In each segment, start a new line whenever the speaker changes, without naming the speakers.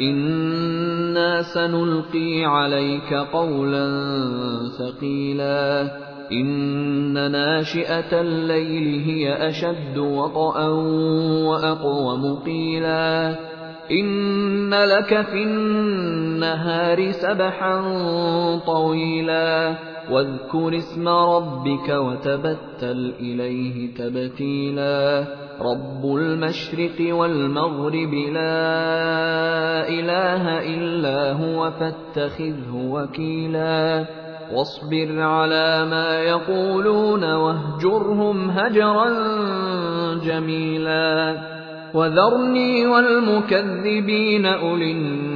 إنا سنلقي عليك قولا ثقيلا إن ناشئة الليل هي أشد وطئا وأقوم قيلا إن لك في النهار سبحا طويلا واذكر اسم ربك وتبتل إليه تبتيلا رب المشرق والمغرب لا إله إلا هو فاتخذه وكيلا واصبر على ما يقولون واهجرهم هجرا جميلا وذرني والمكذبين أولي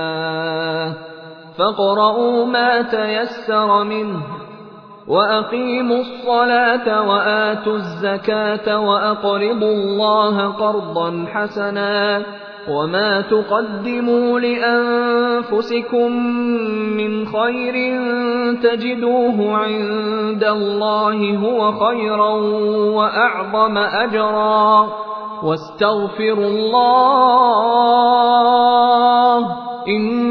فاقرؤوا ما تيسر منه وأقيموا الصلاة وآتوا الزكاة وأقرضوا الله قرضا حسنا وما تقدموا لأنفسكم من خير تجدوه عند الله هو خيرا وأعظم أجرا واستغفروا الله إن